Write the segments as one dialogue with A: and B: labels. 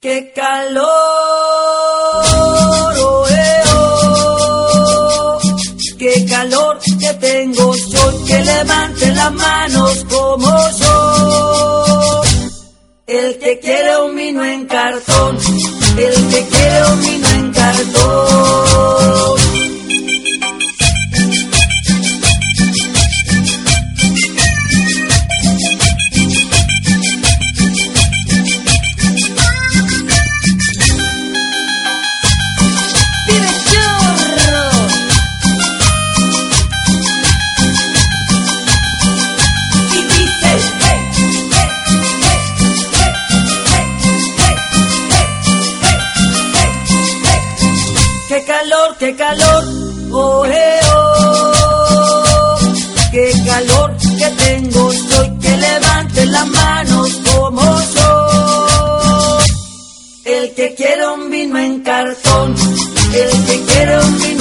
A: qué calor, oh, oh. qué calor que tengo yo, que levante las manos como yo. El que quiere un vino en cartón, el que quiere un vino el que quiere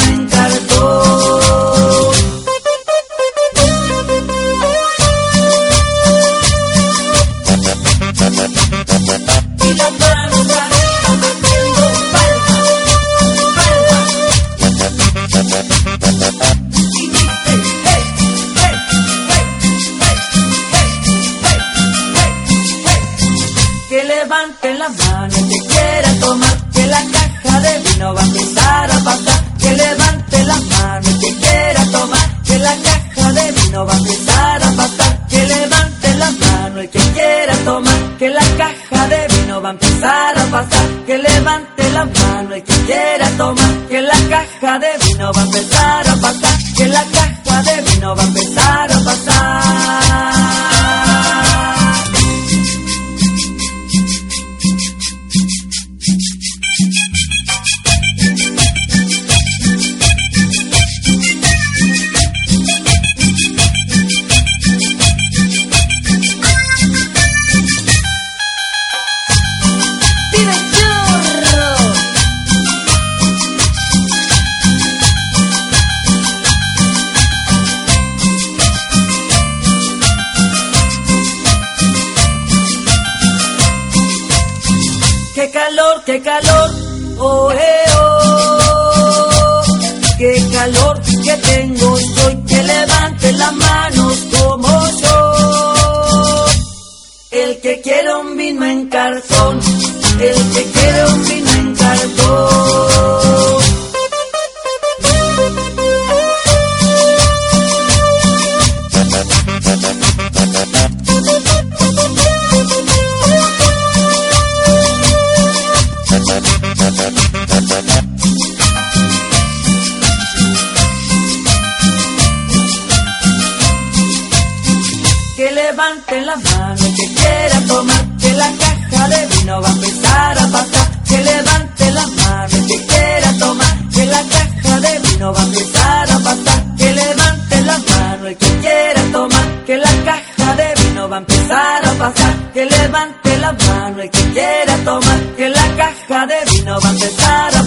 A: tengo! Soy que levante las manos como yo. El que quiere un vino en cartón, el que quiere un vino en cartón. Que la caja de vino va a empezar a pasar. Que levanten las manos que quiera tomar, que la caja de vino va a empezar a pasar. Que levanten las manos el que quiera tomar, que la caja de vino va a empezar a pasar. Que levante las manos el que quiera tomar, que la caja de vino va a empezar a pasar.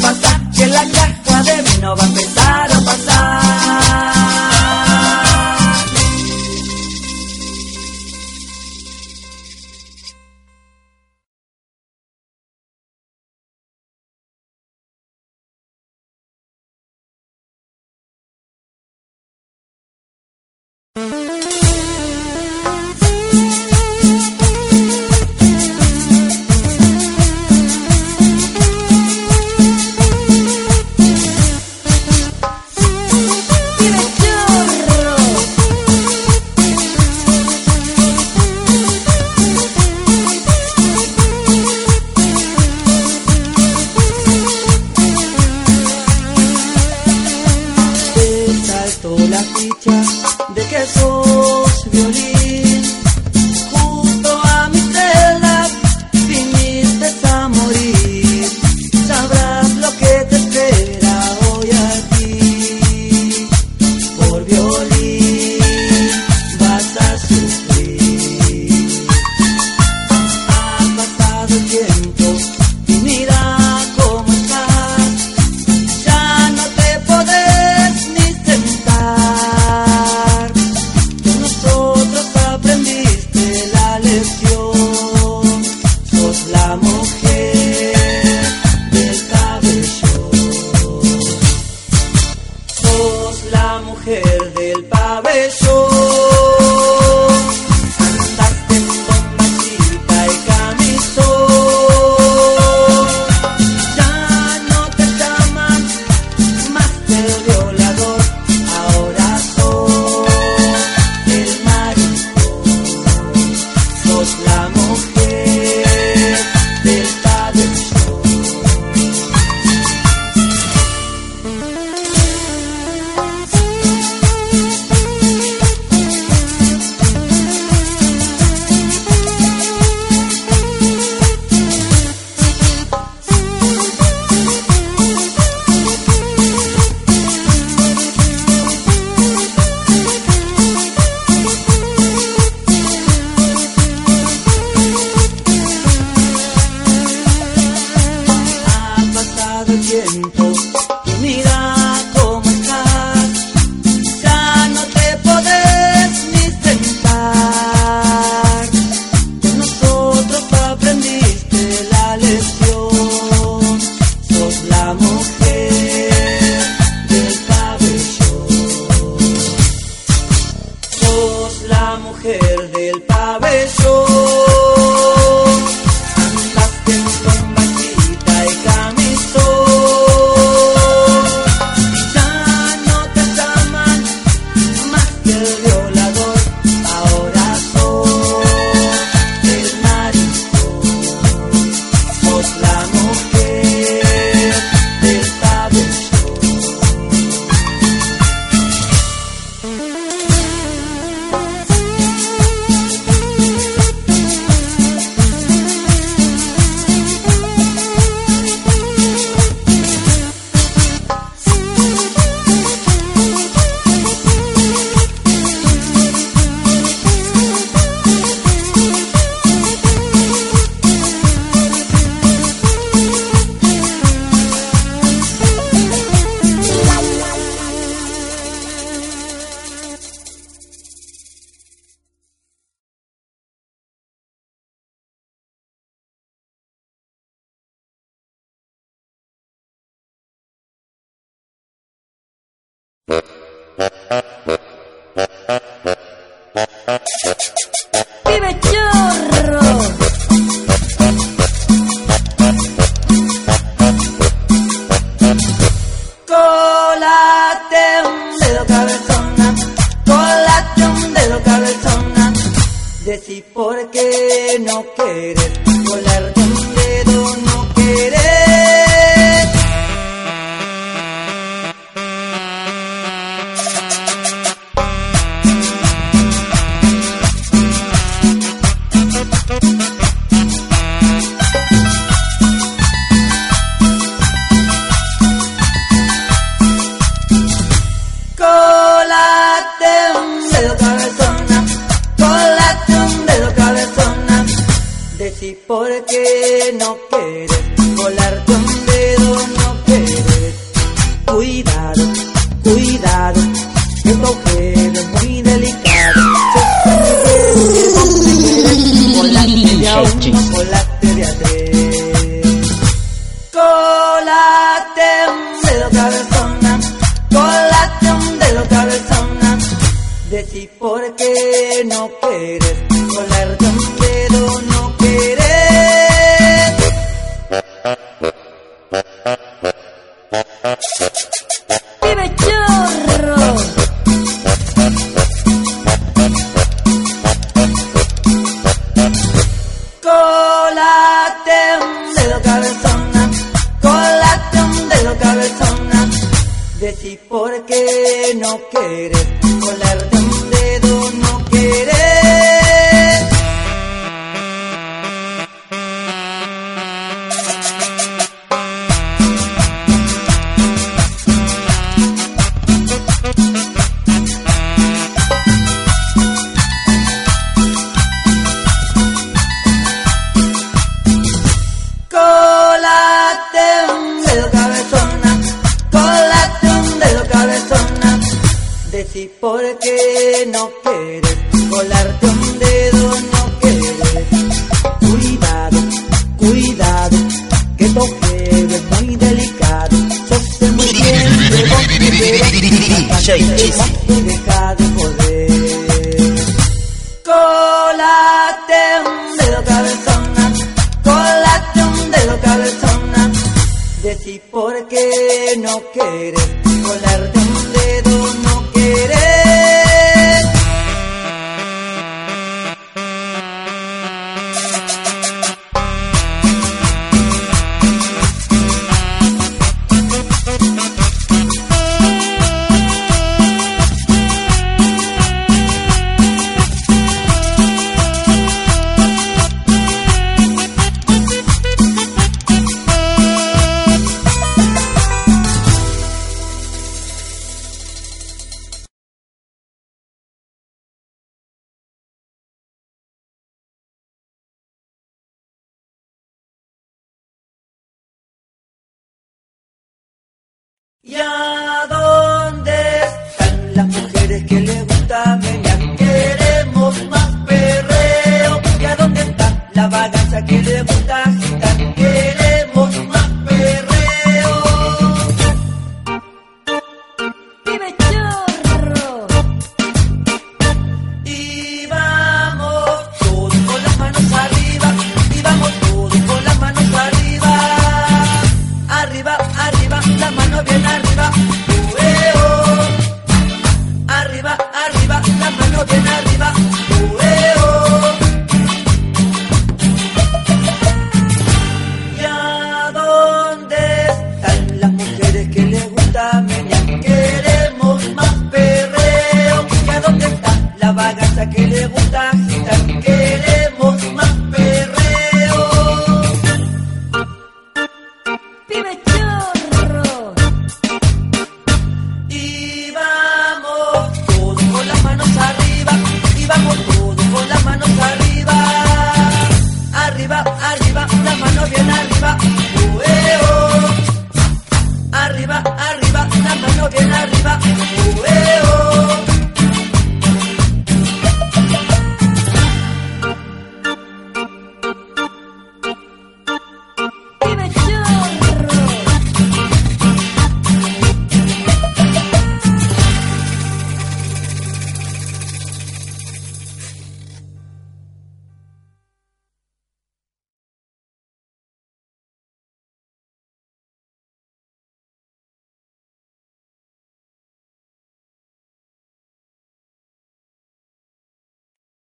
A: Decí por qué no quieres colarte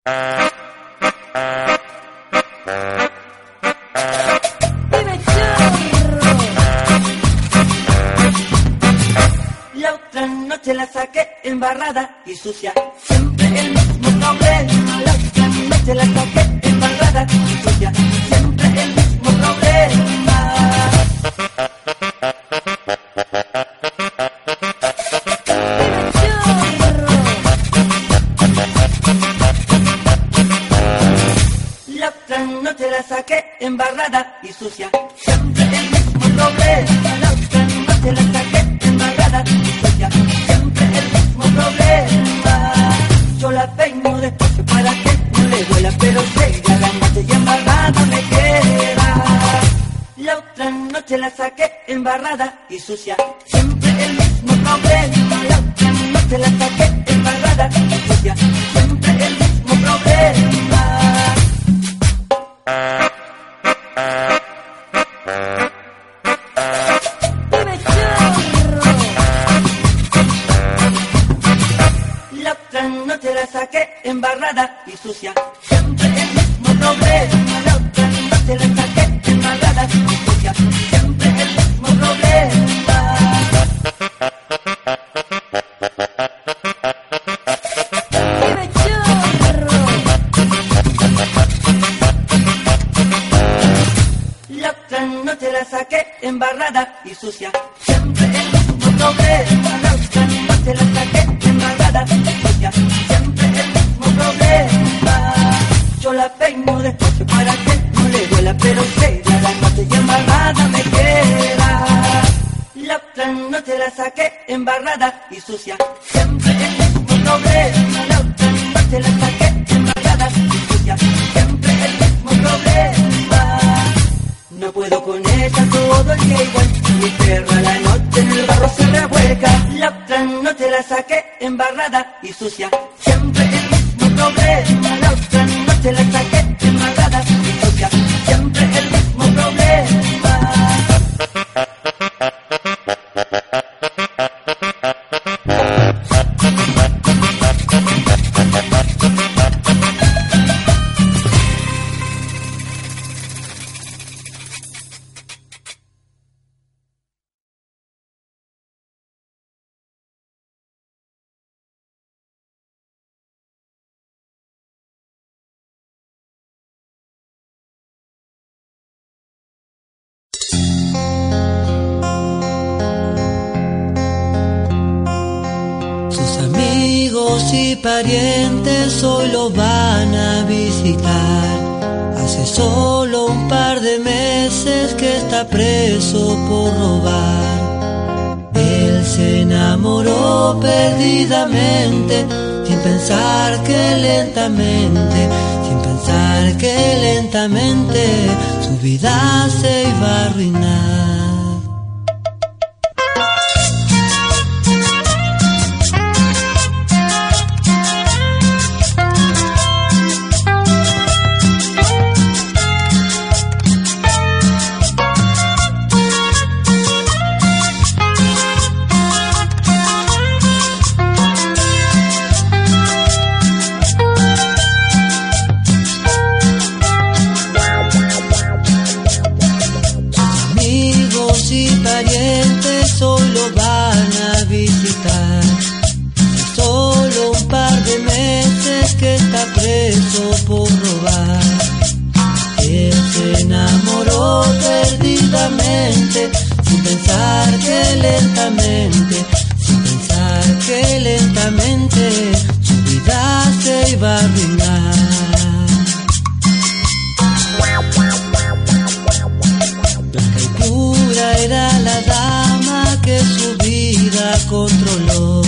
A: La otra noche la saqué embarrada y sucia. Siempre el mismo problema. La otra noche la saqué embarrada y sucia. Siempre el embarrada
B: parientes hoy lo van a visitar. Hace solo un par de meses que está preso por robar. Él se enamoró perdidamente, sin pensar que lentamente, sin pensar que lentamente su vida se iba a arruinar. Sin pensar que lentamente, sin pensar que lentamente su vida se iba a arruinar. Blanca y pura era la dama que su vida controló.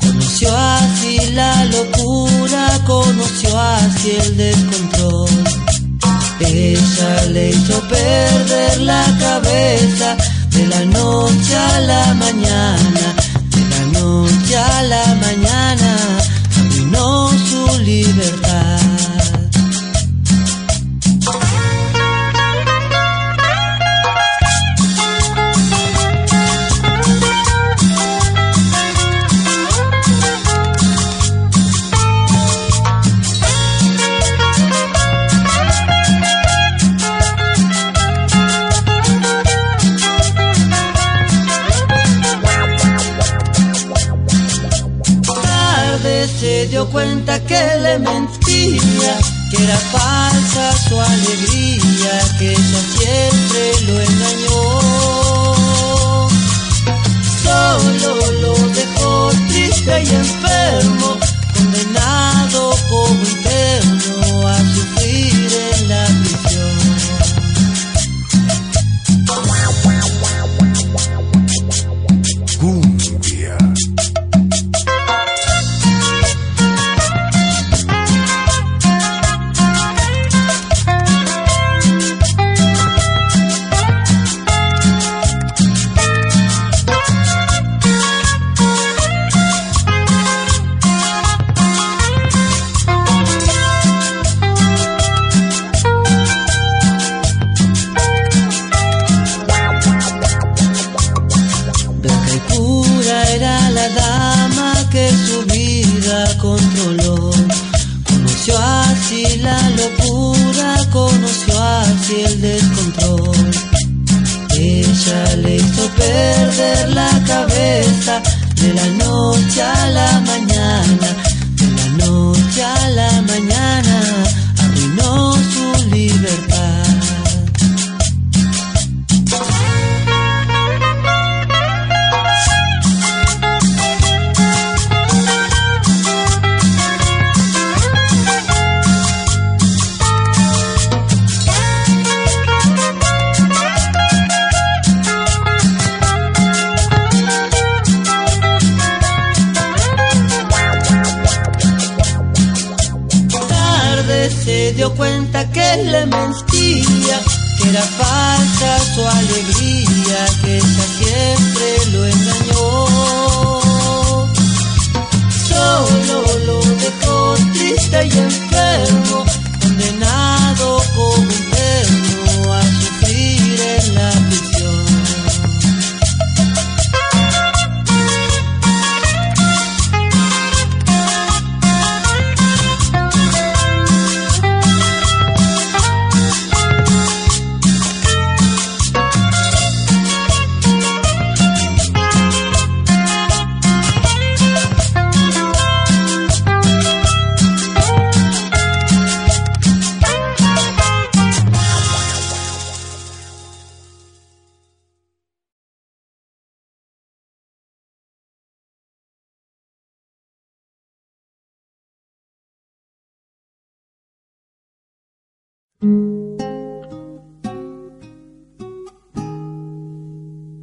B: Conoció así la locura, conoció así el descontrol. Ella le hizo perder la cabeza de la noche a la mañana, de la noche a la mañana, arruinó su libertad.
A: Le mentía, que era falsa su alegría, que ella siempre lo engañó.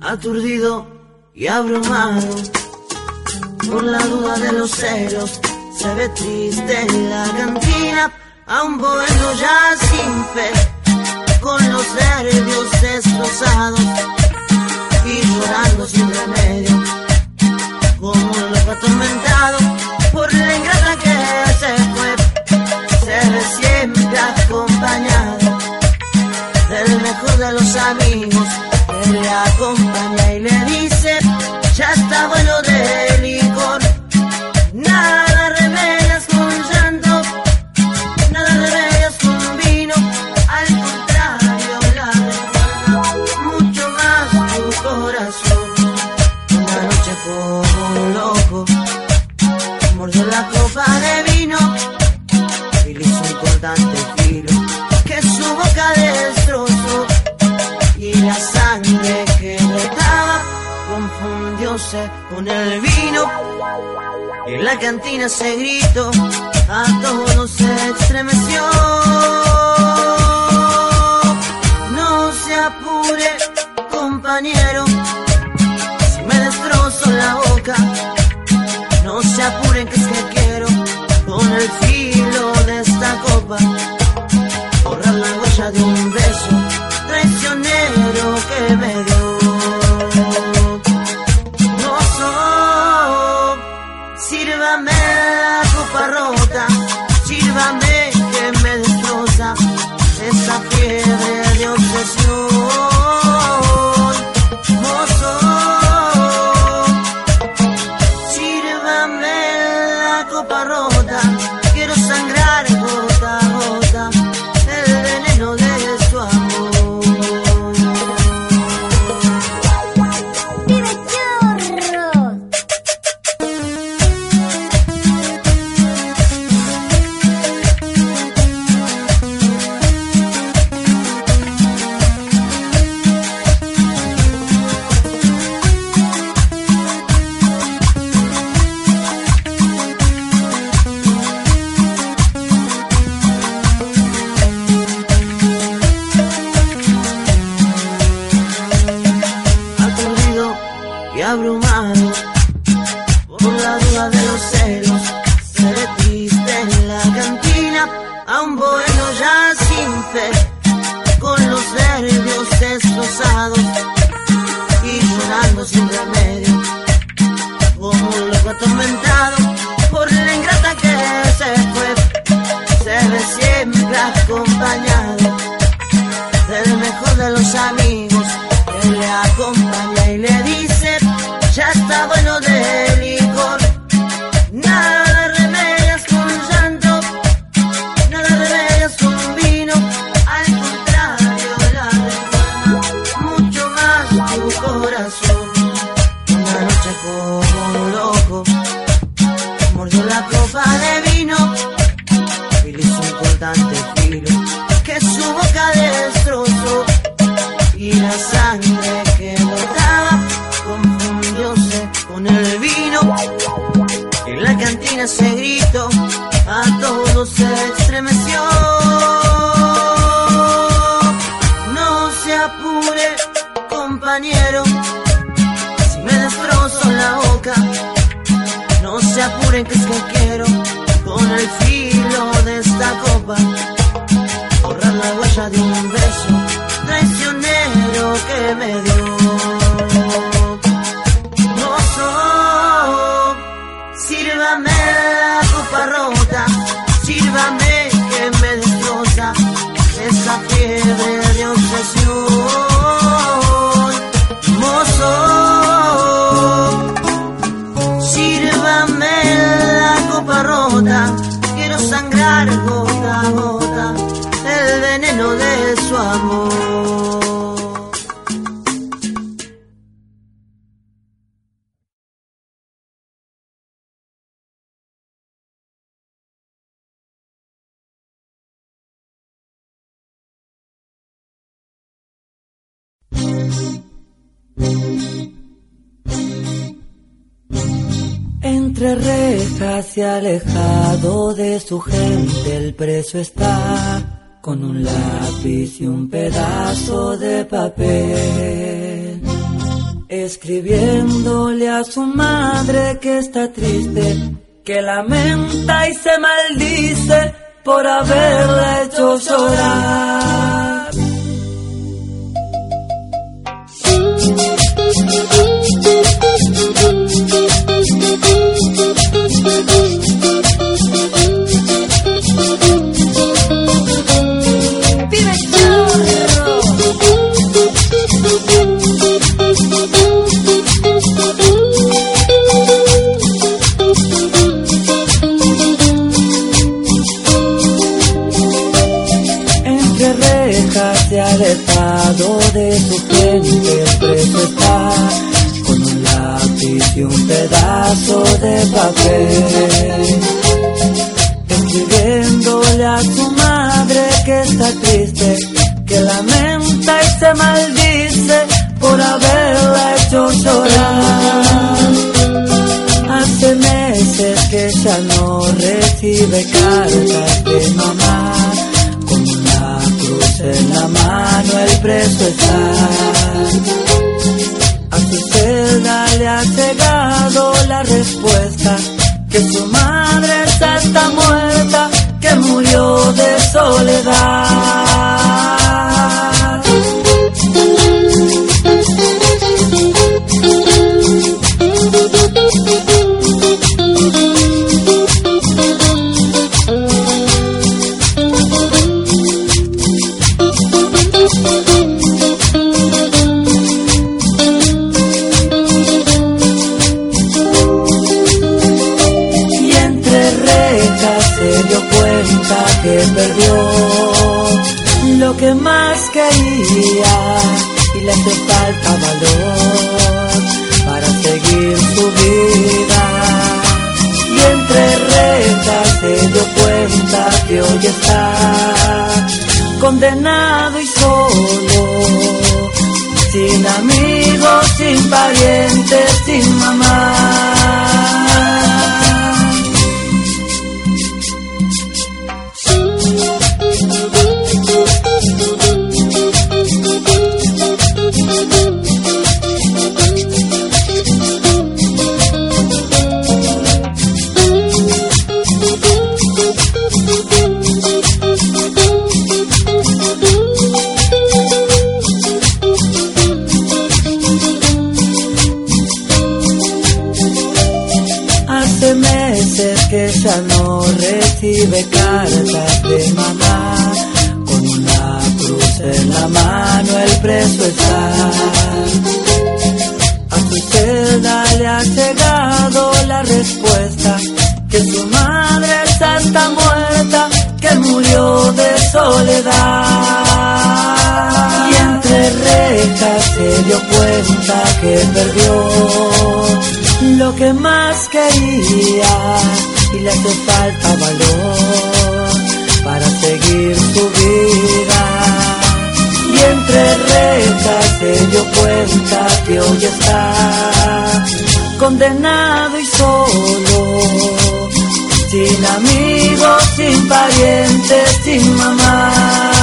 C: Aturdido y abrumado por la duda de los celos. Se ve triste en la cantina, a un bohemio ya sin fe, con los nervios destrozados y llorando sin remedio, como un loco atormentado por la ingrata que se fue. Se ve siempre acompañado del mejor de los amigos le acompaña y le dice, ya está bueno de confundióse con el vino. En la cantina se gritó, a todos se estremeció. No se apure, compañero, si me destrozo la boca. No se apuren que es que quiero, con el filo de esta copa, borrar la huella de un beso traicionero que me dio.
A: Entre rejas y alejado de su gente el preso está con un lápiz y un pedazo de papel escribiéndole a su madre que está triste que lamenta y se maldice por haberla hecho llorar de su gente el preso está. Con un lápiz y un pedazo de papel. Escribiéndole a su madre que está triste que lamenta y se maldice por haberla hecho llorar. Hace meses que ya no recibe cartas de mamá con una cruz en la mano el preso está a su celda le ha llegado la respuesta que su madre está muerta, que murió de soledad. Que perdió lo que más quería y le hace falta valor para seguir su vida. Y entre rejas se dio cuenta que hoy está condenado y solo, sin amigos, sin parientes, sin mamá. Dio cuenta que perdió lo que más quería y le hace falta valor para seguir su vida. Y entre rejas se dio cuenta que hoy está condenado y solo, sin amigos, sin parientes, sin mamá.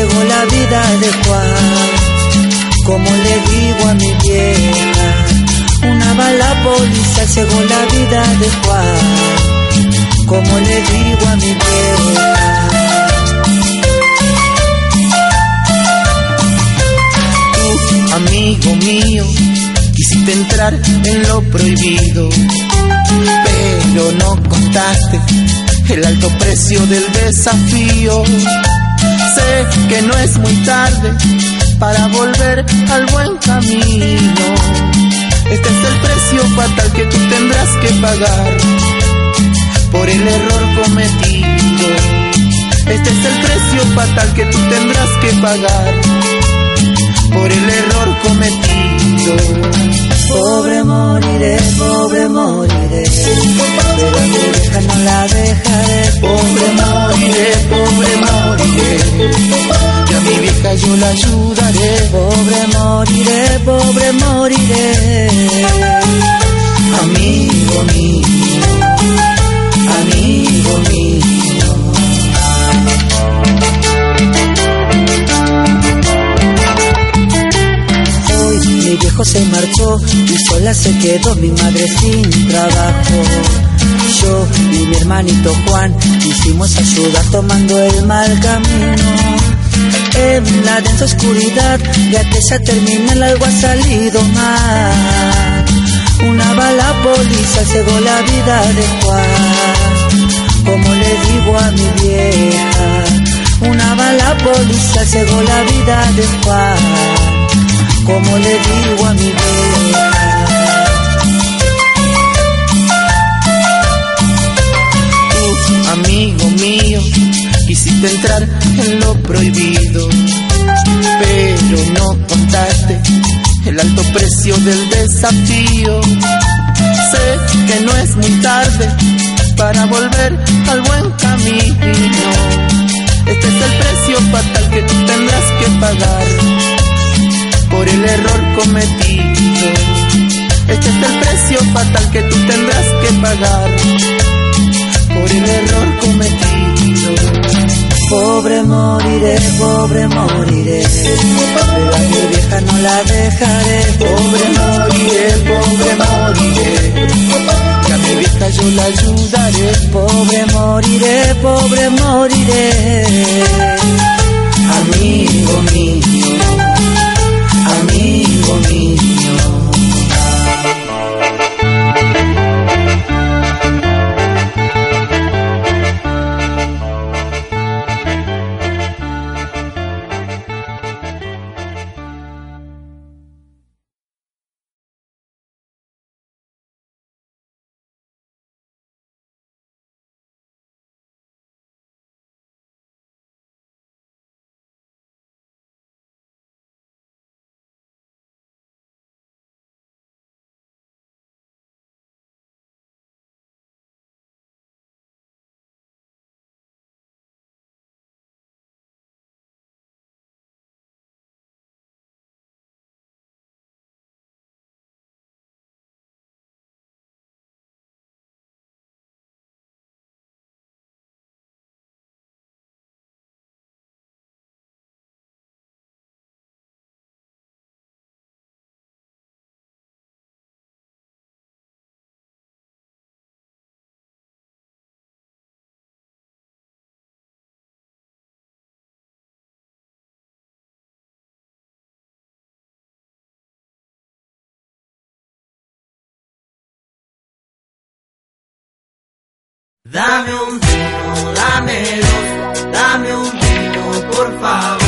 A: Cegó la vida de Juan. Como le digo a mi vieja, una bala policial cegó la vida de Juan. Como le digo a mi vieja.
D: Tú, amigo mío, quisiste entrar en lo prohibido, pero no contaste el alto precio del desafío. Sé que no es muy tarde para volver al buen camino. Este es el precio fatal que tú tendrás que pagar por el error cometido. Este es el precio fatal que tú tendrás que pagar por el error cometido.
A: Pobre moriré, pobre moriré, pero a mi vieja no la dejaré.
D: Pobre moriré, pobre moriré, y a mi vieja yo la ayudaré.
A: Pobre moriré, pobre moriré,
D: Amigo mío,
A: amigo viejo se marchó y sola se quedó mi madre sin trabajo. Yo y mi hermanito Juan quisimos ayudar tomando el mal camino. En la densa oscuridad de aquella terminal algo ha salido mal. Una bala policial cegó la vida de Juan. Como le digo a mi vieja, una bala policial cegó la vida de Juan. Como le digo a mi vieja.
D: tú, amigo mío, quisiste entrar en lo prohibido, pero no contaste el alto precio del desafío. Sé que no es muy tarde para volver al buen camino. Este es el precio fatal que tú tendrás que pagar por el error cometido. Este es el precio fatal que tú tendrás que pagar por el error cometido.
A: Pobre moriré, pobre moriré, pero a mi vieja no la dejaré.
D: Pobre moriré, pobre moriré, que a mi vieja yo la ayudaré.
A: Pobre moriré, pobre moriré,
D: Amigo mío, amigo mío.
C: Dame un vino, dame dos, dame un vino, por favor.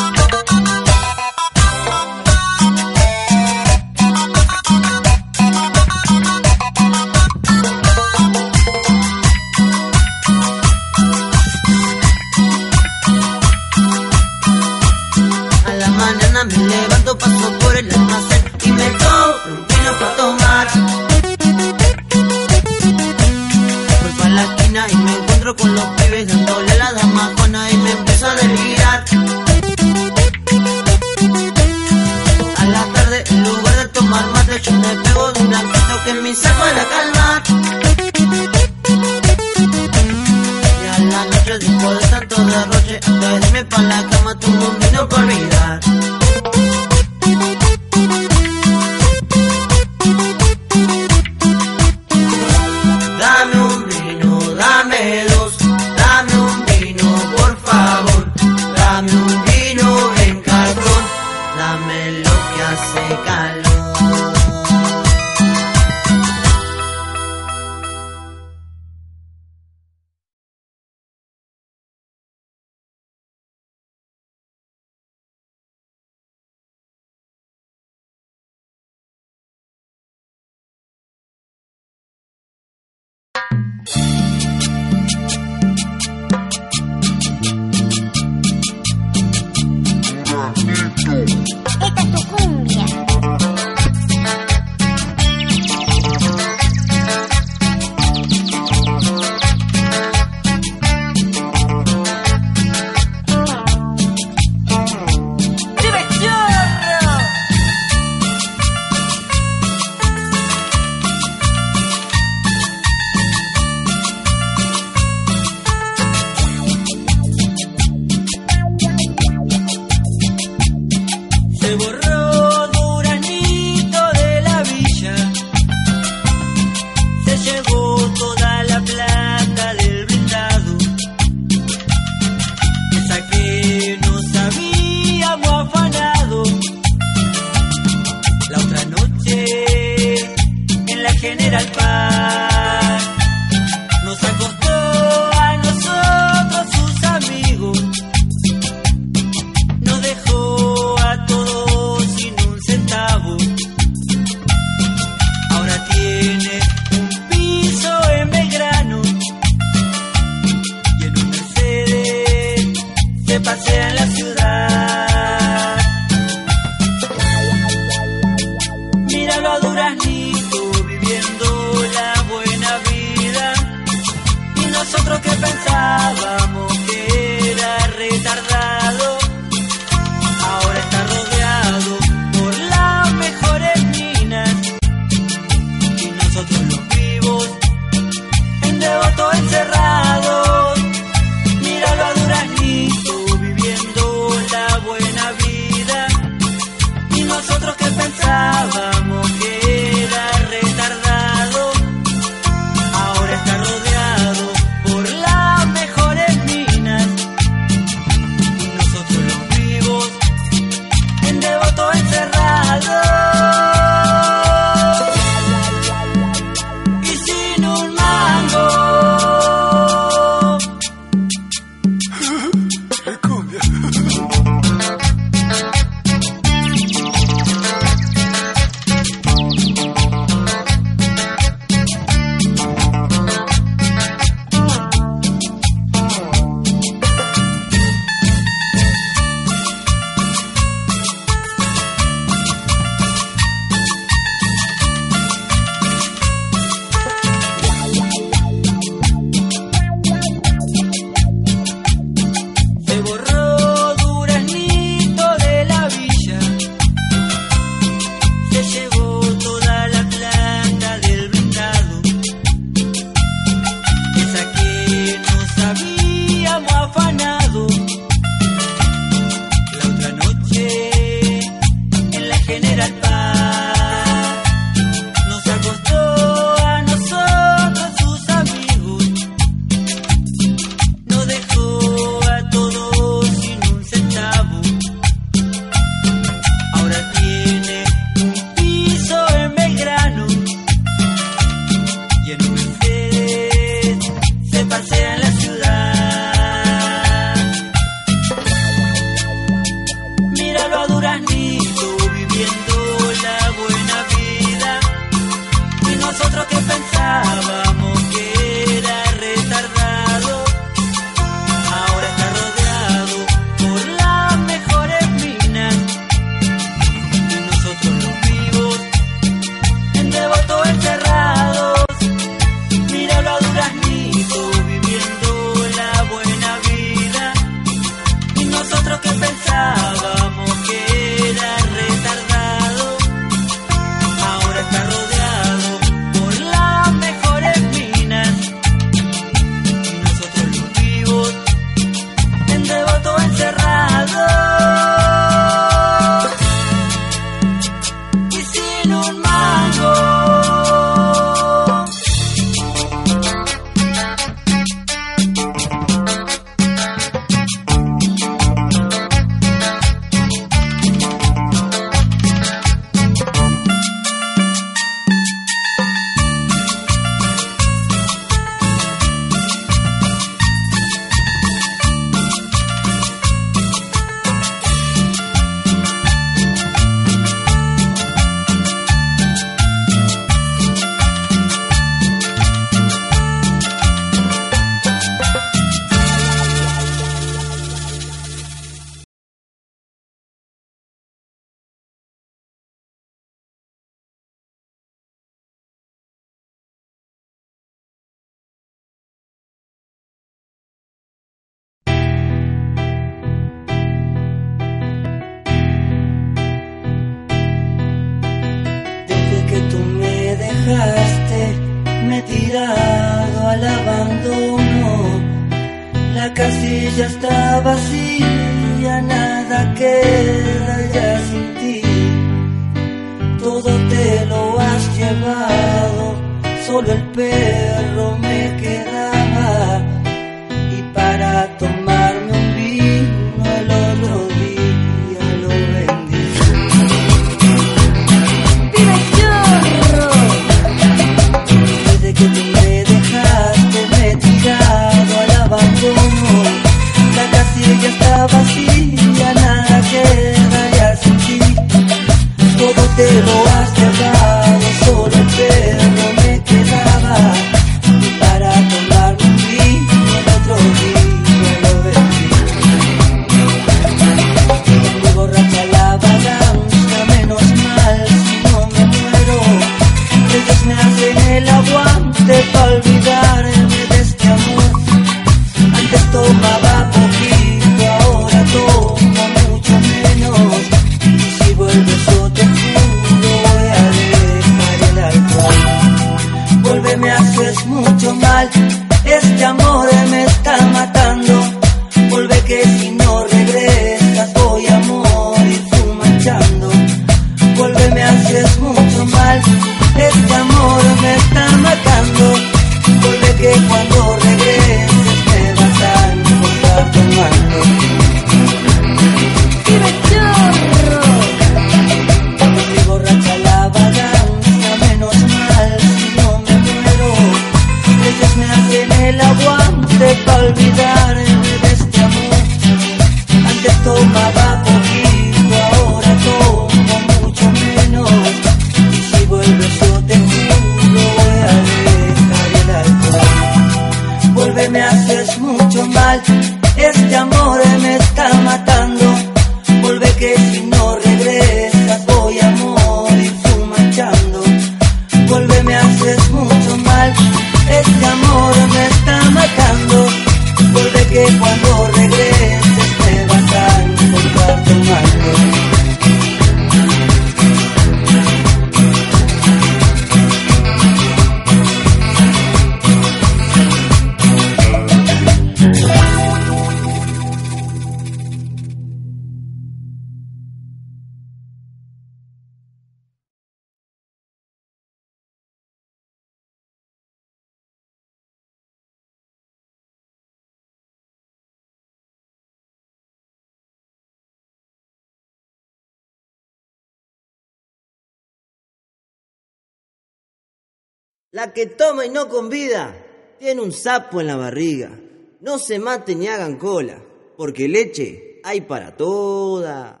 C: La que toma y no convida, tiene un sapo en la barriga. No se maten ni hagan cola, porque leche hay para toda.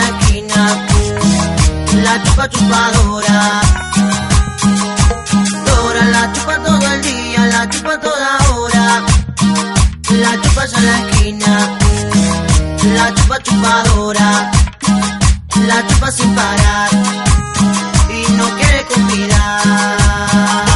E: la esquina, la chupa
A: chupadora. Dora la chupa todo el día, la chupa toda hora. La chupa a la esquina, la chupa chupadora. La chupa sin parar y no quiere combinar.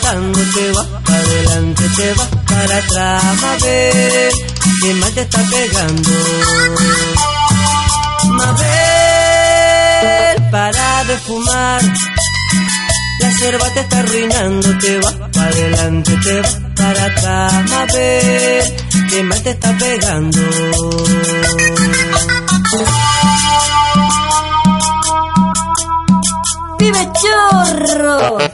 A: te va para adelante, te va para atrás, a ver quién más te está pegando. Mabel, para de fumar, la cerva te está arruinando, te va para adelante, te va para atrás, Mabel, quién más te está pegando.
E: ¡Vive chorro!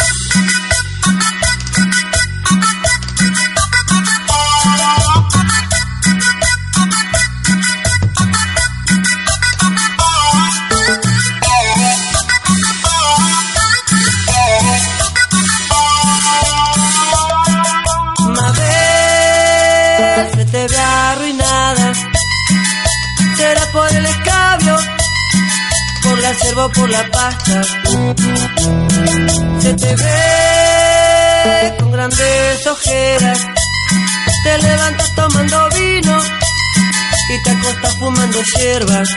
A: observo por la pasta. Se te ve con grandes ojeras. Te levantas tomando vino y te acostas fumando hierbas.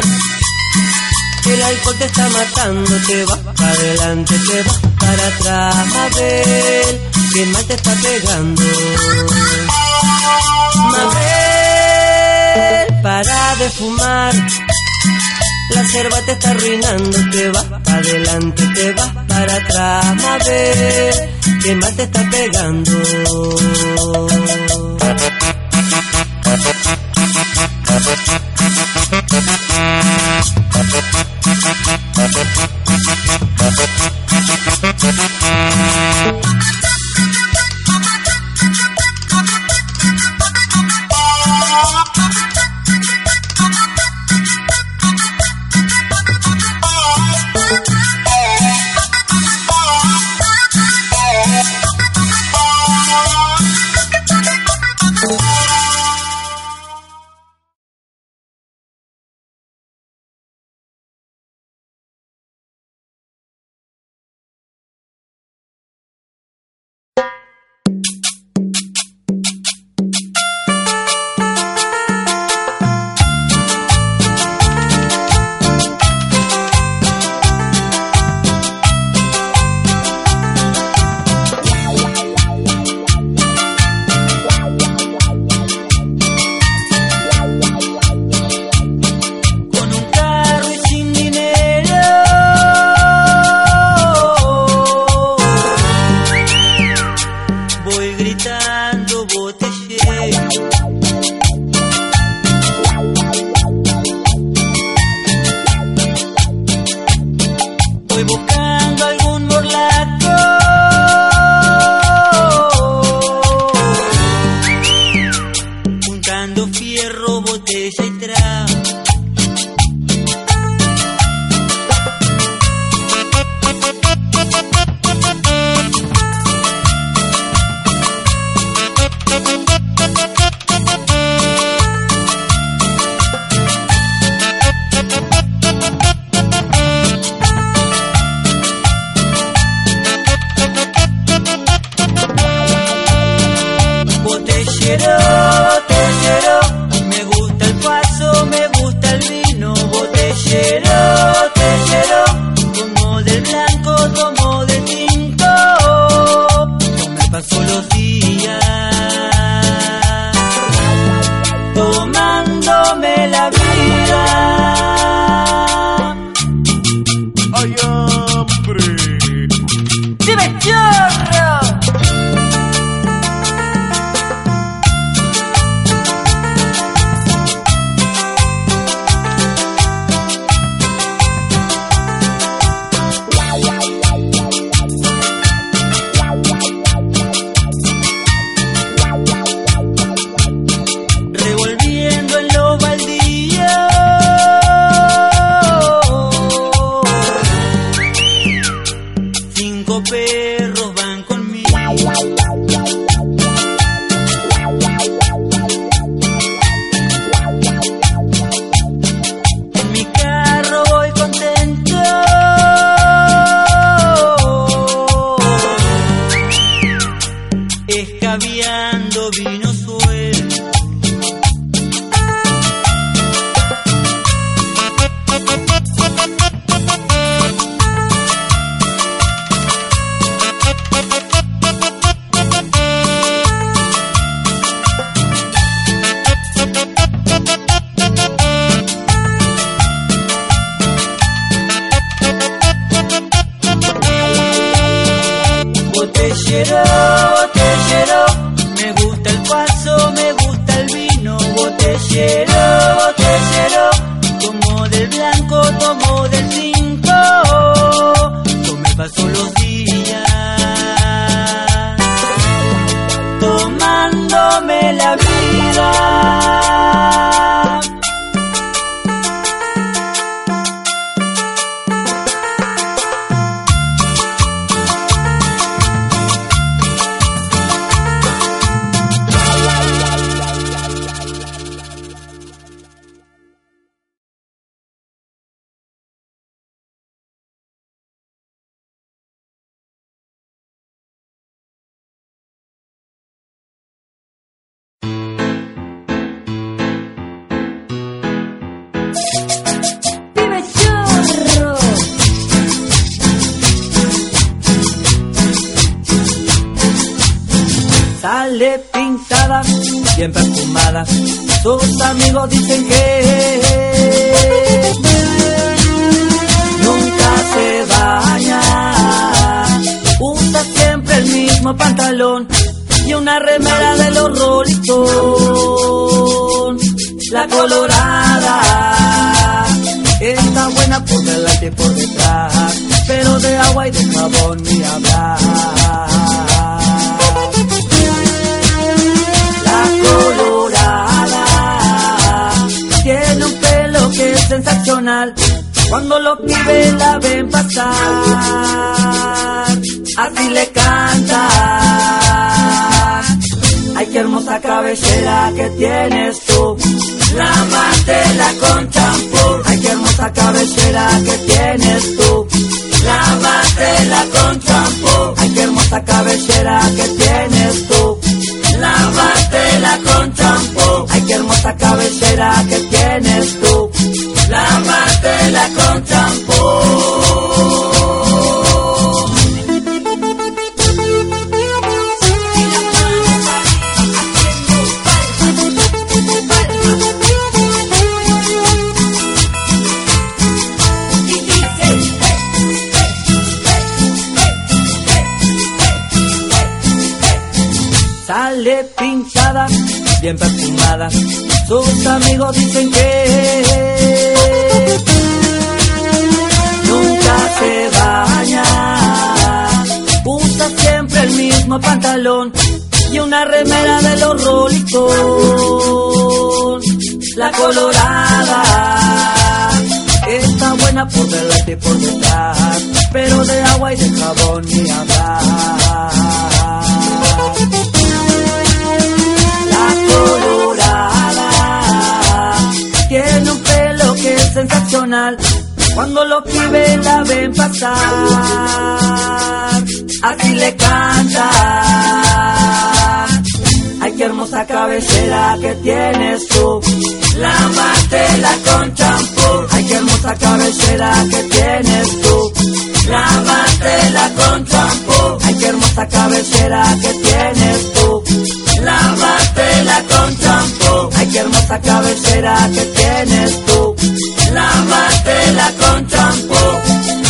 A: El alcohol te está matando, te vas para adelante, te vas para atrás. Mabel, que mal te está pegando. Mabel, para de fumar. La cerva te está arruinando, te vas para adelante, te vas para atrás. Mabel, que mal te está pegando. Pintada, bien perfumada. Sus amigos dicen que nunca se baña. Usa siempre el mismo pantalón y una remera de los Rolling La colorada está buena por delante y por detrás, pero de agua y de jabón ni hablar. Cuando los pibes la ven pasar, así le canta. Ay, qué hermosa cabellera que tienes tú. Lávatela con champú. Ay, qué hermosa cabellera que tienes tú. Lávatela con champú. Ay, qué hermosa cabellera que tienes tú. Lávatela con champú. Ay, qué hermosa cabellera que tienes tú. Lávatela con champú. Sale pintada, bien perfumada. Sus amigos dicen que mismo pantalón y una remera de los Rolling La colorada está buena por delante y por detrás, pero de agua y de jabón ni hablar. La colorada tiene un pelo que es sensacional. Cuando los pibes la ven pasar, así le canta. Ay, qué hermosa cabecera que tienes tú. La matela con champú. Ay, qué hermosa cabecera que tienes tú. La matela con champú. Ay, qué hermosa cabecera que tienes tú. Lávatela con champú. Ay, qué hermosa cabecera que tienes tú. Lávatela con champú.